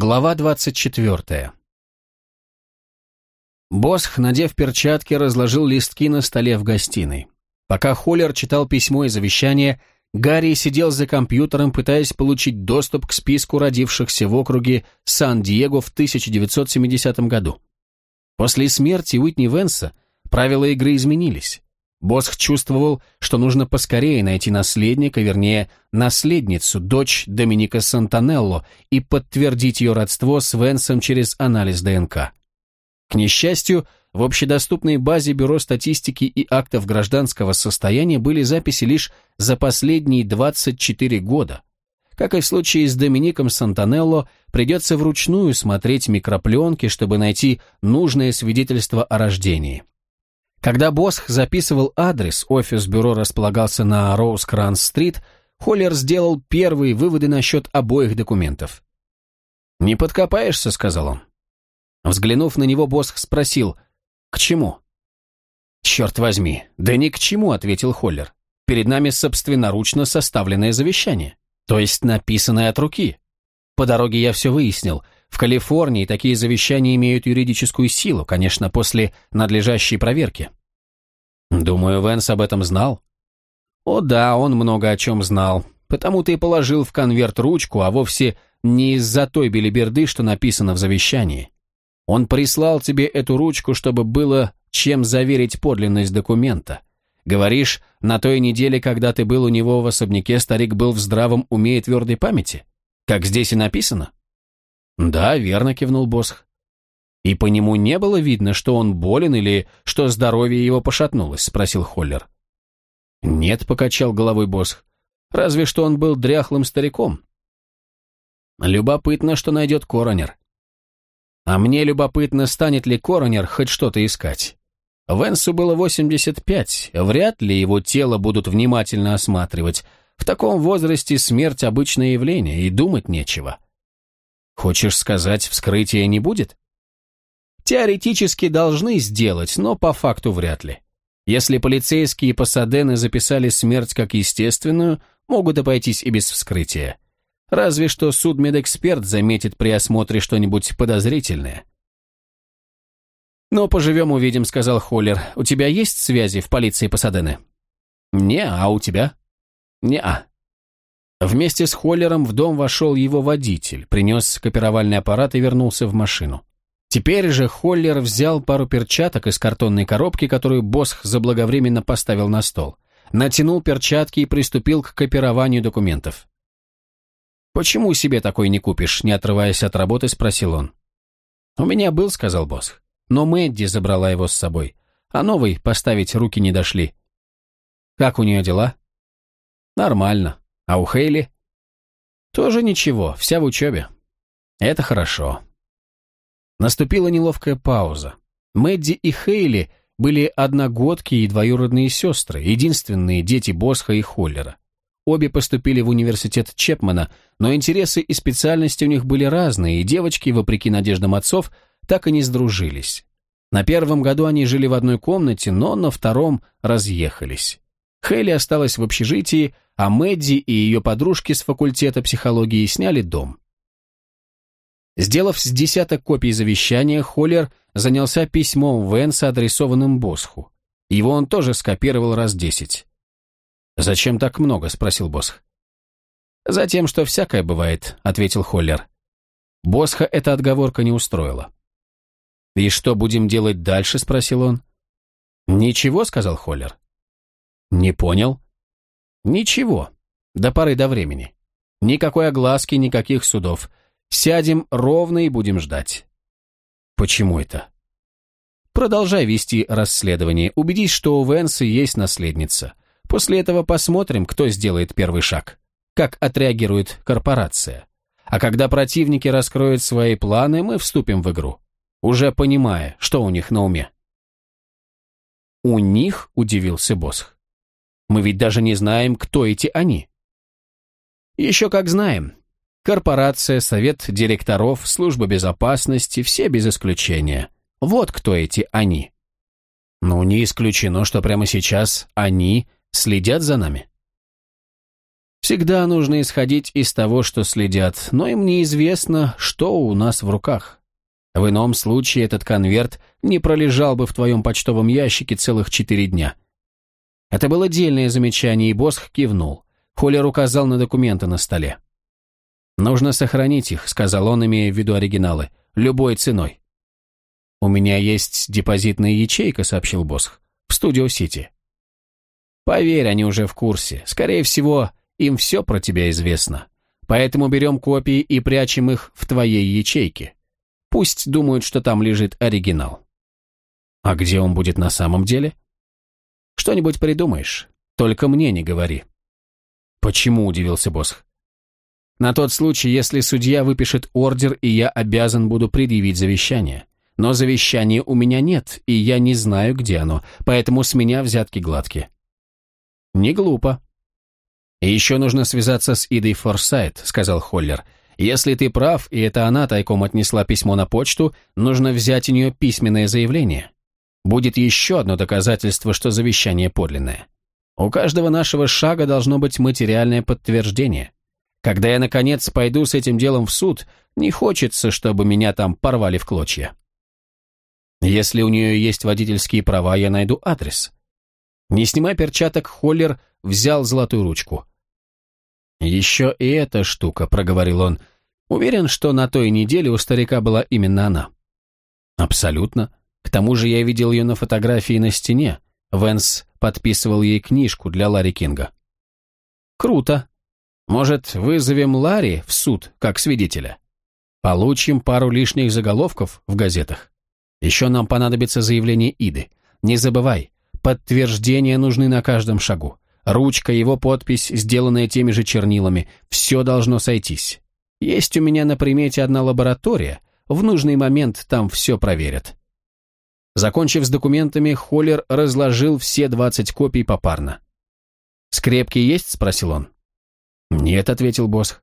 Глава 24. Босх, надев перчатки, разложил листки на столе в гостиной. Пока Холлер читал письмо и завещание, Гарри сидел за компьютером, пытаясь получить доступ к списку родившихся в округе Сан-Диего в 1970 году. После смерти Уитни Венса правила игры изменились. Босх чувствовал, что нужно поскорее найти наследника, вернее, наследницу, дочь Доминика Сантанелло, и подтвердить ее родство с Венсом через анализ ДНК. К несчастью, в общедоступной базе Бюро статистики и актов гражданского состояния были записи лишь за последние 24 года. Как и в случае с Домиником Сантанелло, придется вручную смотреть микропленки, чтобы найти нужное свидетельство о рождении. Когда Босх записывал адрес, офис бюро располагался на Роуз-Кранс-стрит, Холлер сделал первые выводы насчет обоих документов. «Не подкопаешься», — сказал он. Взглянув на него, Босх спросил, «К чему?» «Черт возьми, да ни к чему», — ответил Холлер. «Перед нами собственноручно составленное завещание, то есть написанное от руки. По дороге я все выяснил — в Калифорнии такие завещания имеют юридическую силу, конечно, после надлежащей проверки. Думаю, Венс об этом знал. О да, он много о чем знал. Потому ты положил в конверт ручку, а вовсе не из-за той белиберды, что написано в завещании. Он прислал тебе эту ручку, чтобы было чем заверить подлинность документа. Говоришь, на той неделе, когда ты был у него в особняке, старик был в здравом уме и твердой памяти? Как здесь и написано? «Да, верно», — кивнул Босх. «И по нему не было видно, что он болен или что здоровье его пошатнулось?» — спросил Холлер. «Нет», — покачал головой Босх. «Разве что он был дряхлым стариком». «Любопытно, что найдет коронер». «А мне любопытно, станет ли коронер хоть что-то искать». Венсу было 85, вряд ли его тело будут внимательно осматривать. В таком возрасте смерть – обычное явление, и думать нечего. Хочешь сказать, вскрытия не будет? Теоретически должны сделать, но по факту вряд ли. Если полицейские Пасадены записали смерть как естественную, могут обойтись и без вскрытия. Разве что судмедэксперт заметит при осмотре что-нибудь подозрительное. «Ну, поживем-увидим», — сказал Холлер. «У тебя есть связи в полиции Пасадены?» «Не, а у тебя?» «Не-а». Вместе с Холлером в дом вошел его водитель, принес копировальный аппарат и вернулся в машину. Теперь же Холлер взял пару перчаток из картонной коробки, которую Босх заблаговременно поставил на стол, натянул перчатки и приступил к копированию документов. «Почему себе такой не купишь?» не отрываясь от работы, спросил он. «У меня был», — сказал Босх, — «но Мэдди забрала его с собой, а новый поставить руки не дошли». «Как у нее дела?» «Нормально. А у Хейли? Тоже ничего, вся в учебе. Это хорошо. Наступила неловкая пауза. Мэдди и Хейли были одногодки и двоюродные сестры, единственные дети Босха и Холлера. Обе поступили в университет Чепмана, но интересы и специальности у них были разные, и девочки, вопреки надеждам отцов, так и не сдружились. На первом году они жили в одной комнате, но на втором разъехались. Хейли осталась в общежитии, а Мэдди и ее подружки с факультета психологии сняли дом. Сделав с десяток копий завещания, Холлер занялся письмом Венса, адресованным Босху. Его он тоже скопировал раз десять. «Зачем так много?» — спросил Босх. «Затем, что всякое бывает», — ответил Холлер. Босха эта отговорка не устроила. «И что будем делать дальше?» — спросил он. «Ничего», — сказал Холлер. «Не понял». Ничего. До поры до времени. Никакой огласки, никаких судов. Сядем ровно и будем ждать. Почему это? Продолжай вести расследование. Убедись, что у Венса есть наследница. После этого посмотрим, кто сделает первый шаг. Как отреагирует корпорация. А когда противники раскроют свои планы, мы вступим в игру. Уже понимая, что у них на уме. У них, удивился Босх. Мы ведь даже не знаем, кто эти они. Еще как знаем. Корпорация, совет директоров, служба безопасности, все без исключения. Вот кто эти они. Ну, не исключено, что прямо сейчас они следят за нами. Всегда нужно исходить из того, что следят, но им неизвестно, что у нас в руках. В ином случае этот конверт не пролежал бы в твоем почтовом ящике целых четыре дня. Это было дельное замечание, и Босх кивнул. Холлер указал на документы на столе. «Нужно сохранить их», — сказал он, имея в виду оригиналы, — «любой ценой». «У меня есть депозитная ячейка», — сообщил Босх, — «в Студио-Сити». «Поверь, они уже в курсе. Скорее всего, им все про тебя известно. Поэтому берем копии и прячем их в твоей ячейке. Пусть думают, что там лежит оригинал». «А где он будет на самом деле?» «Что-нибудь придумаешь. Только мне не говори». «Почему?» – удивился Босх. «На тот случай, если судья выпишет ордер, и я обязан буду предъявить завещание. Но завещания у меня нет, и я не знаю, где оно, поэтому с меня взятки гладкие». «Не глупо». «И еще нужно связаться с Идой Форсайт», – сказал Холлер. «Если ты прав, и это она тайком отнесла письмо на почту, нужно взять у нее письменное заявление. Будет еще одно доказательство, что завещание подлинное». У каждого нашего шага должно быть материальное подтверждение. Когда я, наконец, пойду с этим делом в суд, не хочется, чтобы меня там порвали в клочья. Если у нее есть водительские права, я найду адрес. Не снимая перчаток, Холлер взял золотую ручку. «Еще и эта штука», — проговорил он. «Уверен, что на той неделе у старика была именно она». «Абсолютно. К тому же я видел ее на фотографии на стене. Венс подписывал ей книжку для Ларри Кинга. «Круто. Может, вызовем Ларри в суд как свидетеля? Получим пару лишних заголовков в газетах. Еще нам понадобится заявление Иды. Не забывай, подтверждения нужны на каждом шагу. Ручка, его подпись, сделанная теми же чернилами. Все должно сойтись. Есть у меня на примете одна лаборатория. В нужный момент там все проверят. Закончив с документами, Холлер разложил все двадцать копий попарно. «Скрепки есть?» – спросил он. «Нет», – ответил босс.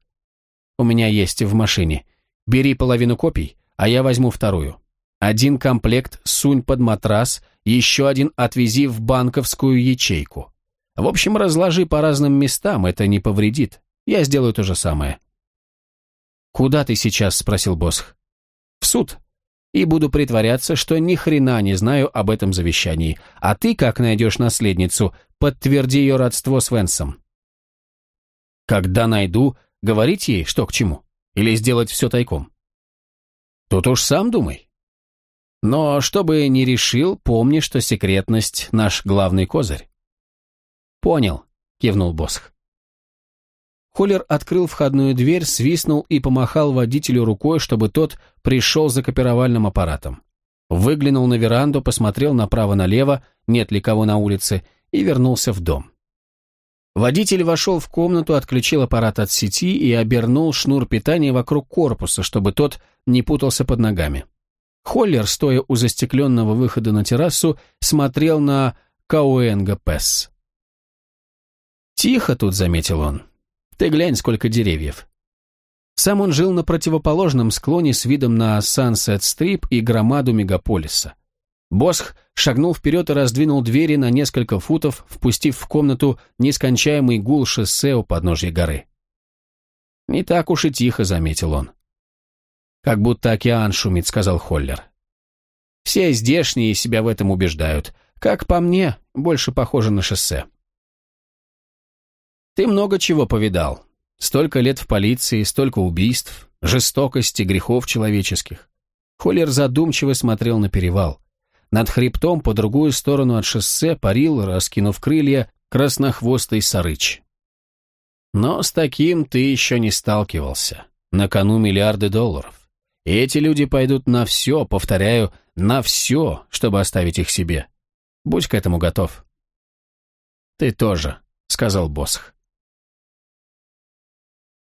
«У меня есть в машине. Бери половину копий, а я возьму вторую. Один комплект сунь под матрас, еще один отвези в банковскую ячейку. В общем, разложи по разным местам, это не повредит. Я сделаю то же самое». «Куда ты сейчас?» – спросил Босх. «В суд и буду притворяться, что ни хрена не знаю об этом завещании. А ты, как найдешь наследницу, подтверди ее родство с Венсом. Когда найду, говорить ей, что к чему? Или сделать все тайком? Тут уж сам думай. Но чтобы не решил, помни, что секретность – наш главный козырь. Понял, кивнул Босх. Холлер открыл входную дверь, свистнул и помахал водителю рукой, чтобы тот пришел за копировальным аппаратом. Выглянул на веранду, посмотрел направо-налево, нет ли кого на улице, и вернулся в дом. Водитель вошел в комнату, отключил аппарат от сети и обернул шнур питания вокруг корпуса, чтобы тот не путался под ногами. Холлер, стоя у застекленного выхода на террасу, смотрел на Кауэнга Песс. «Тихо тут», — заметил он. Ты глянь, сколько деревьев. Сам он жил на противоположном склоне с видом на Сансет-стрип и громаду мегаполиса. Босх шагнул вперед и раздвинул двери на несколько футов, впустив в комнату нескончаемый гул шоссе у подножья горы. «Не так уж и тихо», — заметил он. «Как будто океан шумит», — сказал Холлер. «Все здешние себя в этом убеждают. Как по мне, больше похоже на шоссе». Ты много чего повидал. Столько лет в полиции, столько убийств, жестокости, грехов человеческих. Холлер задумчиво смотрел на перевал. Над хребтом по другую сторону от шоссе парил, раскинув крылья, краснохвостый сарыч. Но с таким ты еще не сталкивался. На кону миллиарды долларов. И эти люди пойдут на все, повторяю, на все, чтобы оставить их себе. Будь к этому готов. Ты тоже, сказал Босх.